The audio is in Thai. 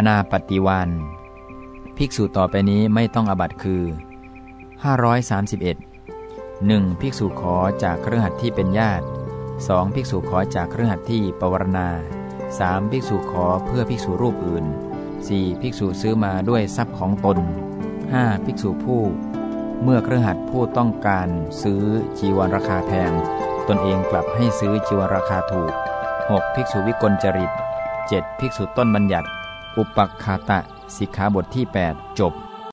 อนาปฏิวันภิกษุต่อไปนี้ไม่ต้องอบัตคือ 531 1. ภิกษุขอจากเครือขัดที่เป็นญาติ 2. ภิกษุขอจากเครือขัดที่ปวารณา 3. ภิกษุขอเพื่อภิกษุรูปอื่น 4. ภิกษุซื้อมาด้วยทรัพย์ของตน 5. ภิกษุผู้ เมื่อเครือขัดผู้ต้องการซื้อจีวรราคาแพง ตนเองกลับให้ซื้อจีวรราคาถูก 6. ภิกษุวิกลจริต 7. ภิกษุต้นบัญญัติ อุปักขาตะสิกขาบทที่ 8 จบ